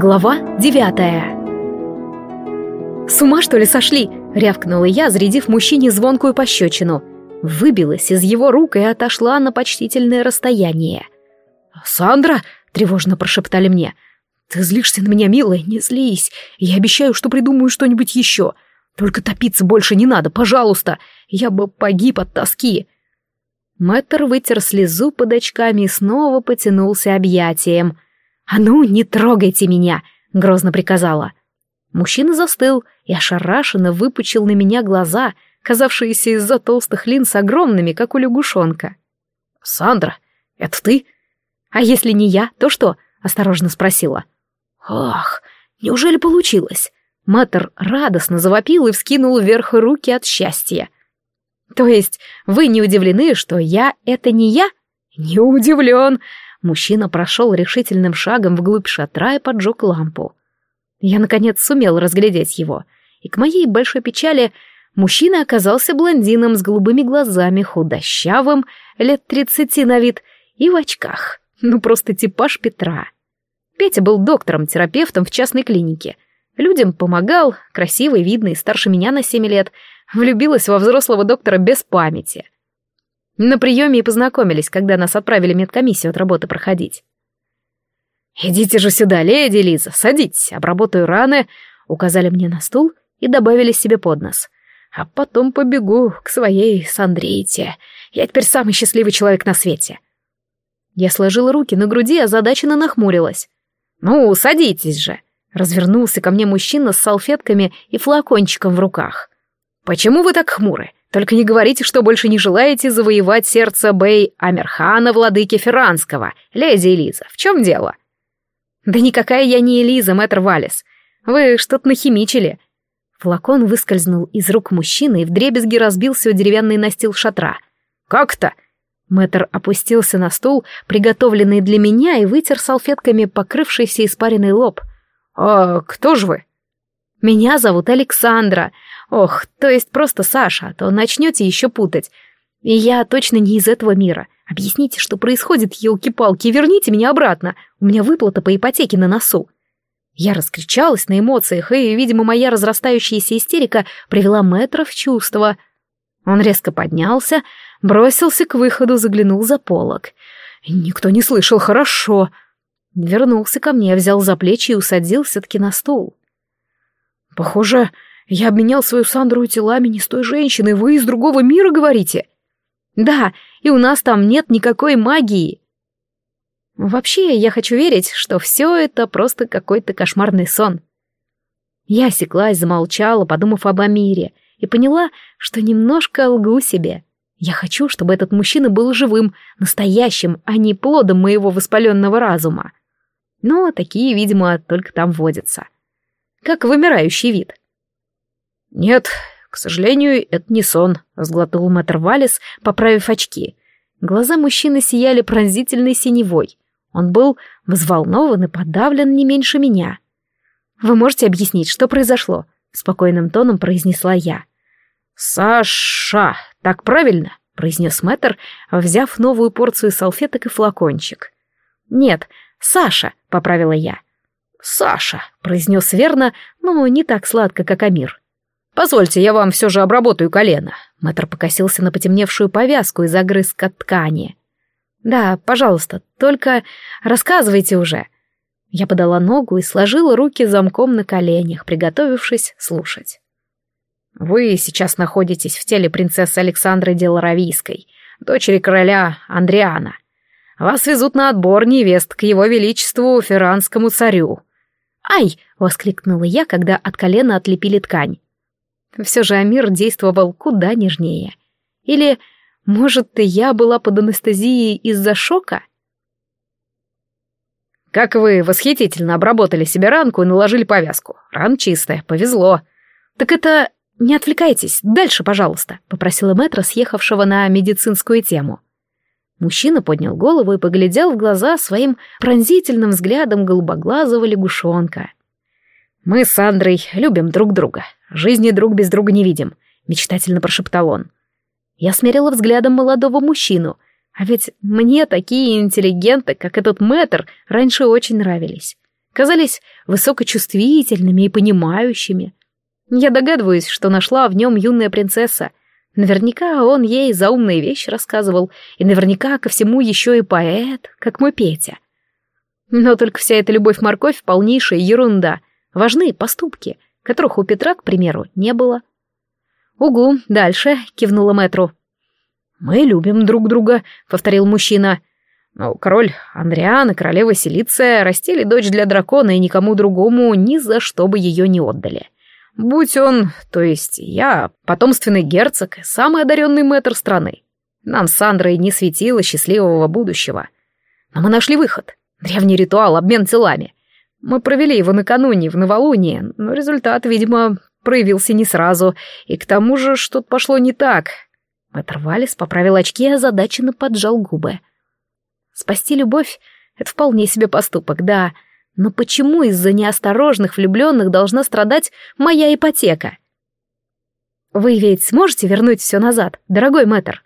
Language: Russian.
Глава девятая «С ума, что ли, сошли?» — рявкнула я, зарядив мужчине звонкую пощечину. Выбилась из его рук и отошла на почтительное расстояние. «Сандра!» — тревожно прошептали мне. «Ты злишься на меня, милая? Не злись. Я обещаю, что придумаю что-нибудь еще. Только топиться больше не надо, пожалуйста. Я бы погиб от тоски». Мэтр вытер слезу под очками и снова потянулся объятием. «А ну, не трогайте меня!» — грозно приказала. Мужчина застыл и ошарашенно выпучил на меня глаза, казавшиеся из-за толстых линз огромными, как у лягушонка. «Сандра, это ты?» «А если не я, то что?» — осторожно спросила. «Ах, неужели получилось?» Мэтр радостно завопил и вскинул вверх руки от счастья. «То есть вы не удивлены, что я — это не я?» «Не удивлен!» Мужчина прошел решительным шагом вглубь шатра и поджег лампу. Я, наконец, сумел разглядеть его, и к моей большой печали мужчина оказался блондином с голубыми глазами, худощавым, лет тридцати на вид, и в очках. Ну, просто типаж Петра. Петя был доктором-терапевтом в частной клинике. Людям помогал, красивый, видный, старше меня на семь лет. Влюбилась во взрослого доктора без памяти. На приеме и познакомились, когда нас отправили медкомиссию от работы проходить. «Идите же сюда, леди Лиза, садитесь, обработаю раны», указали мне на стул и добавили себе под нос. «А потом побегу к своей Сандрейте. Я теперь самый счастливый человек на свете». Я сложила руки на груди, озадаченно нахмурилась. «Ну, садитесь же!» Развернулся ко мне мужчина с салфетками и флакончиком в руках. «Почему вы так хмуры? Только не говорите, что больше не желаете завоевать сердце Бэй Амирхана, владыки Ферранского, леди Элиза. В чем дело?» «Да никакая я не Элиза, мэтр Валис. Вы что-то нахимичили». Флакон выскользнул из рук мужчины и вдребезги разбился у деревянный настил шатра. «Как-то?» Мэтр опустился на стул, приготовленный для меня, и вытер салфетками покрывшийся испаренный лоб. «А кто же вы?» «Меня зовут Александра. Ох, то есть просто Саша, а то начнете еще путать. И я точно не из этого мира. Объясните, что происходит, елки-палки, верните меня обратно. У меня выплата по ипотеке на носу. Я раскричалась на эмоциях, и, видимо, моя разрастающаяся истерика привела мэтра в чувство. Он резко поднялся, бросился к выходу, заглянул за полок. Никто не слышал, хорошо. Вернулся ко мне, взял за плечи и усадил все-таки на стул. Похоже, я обменял свою Сандру телами не с той женщиной, вы из другого мира говорите? Да, и у нас там нет никакой магии. Вообще, я хочу верить, что все это просто какой-то кошмарный сон. Я осеклась, замолчала, подумав об Амире, и поняла, что немножко лгу себе. Я хочу, чтобы этот мужчина был живым, настоящим, а не плодом моего воспаленного разума. Но такие, видимо, только там водятся. Как вымирающий вид. Нет, «К сожалению, это не сон», — сглотнул мэтр Валис, поправив очки. Глаза мужчины сияли пронзительной синевой. Он был взволнован и подавлен не меньше меня. «Вы можете объяснить, что произошло?» — спокойным тоном произнесла я. «Саша, так правильно?» — произнес мэтр, взяв новую порцию салфеток и флакончик. «Нет, Саша», — поправила я. «Саша», — произнес верно, но не так сладко, как Амир. «Позвольте, я вам все же обработаю колено». Мэтр покосился на потемневшую повязку из огрызка ткани. «Да, пожалуйста, только рассказывайте уже». Я подала ногу и сложила руки замком на коленях, приготовившись слушать. «Вы сейчас находитесь в теле принцессы Александры Деларавийской, дочери короля Андриана. Вас везут на отбор невест к его величеству ферранскому царю». «Ай!» — воскликнула я, когда от колена отлепили ткань. Все же Амир действовал куда нежнее. Или, может, и я была под анестезией из-за шока? «Как вы восхитительно обработали себе ранку и наложили повязку. Ран чистая, повезло. Так это... Не отвлекайтесь, дальше, пожалуйста», — попросила мэтра, съехавшего на медицинскую тему. Мужчина поднял голову и поглядел в глаза своим пронзительным взглядом голубоглазого лягушонка. «Мы с Андрой любим друг друга. Жизни друг без друга не видим», — мечтательно прошептал он. Я смерила взглядом молодого мужчину, а ведь мне такие интеллигенты, как этот мэтр, раньше очень нравились. казались высокочувствительными и понимающими. Я догадываюсь, что нашла в нем юная принцесса. Наверняка он ей за умные вещи рассказывал, и наверняка ко всему еще и поэт, как мой Петя. Но только вся эта любовь-морковь — полнейшая ерунда. Важны поступки, которых у Петра, к примеру, не было. «Угу, дальше», — кивнула Мэтру. «Мы любим друг друга», — повторил мужчина. Но король Андриан и королева Селиция растили дочь для дракона и никому другому ни за что бы ее не отдали. Будь он, то есть я, потомственный герцог, самый одаренный мэтр страны. Нам с Сандрой не светило счастливого будущего. Но мы нашли выход. Древний ритуал, обмен телами. Мы провели его накануне, в новолуние, но результат, видимо, проявился не сразу, и к тому же что-то пошло не так. Мэтр Валис поправил очки и озадаченно поджал губы. Спасти любовь — это вполне себе поступок, да, но почему из-за неосторожных влюбленных должна страдать моя ипотека? Вы ведь сможете вернуть все назад, дорогой мэтр?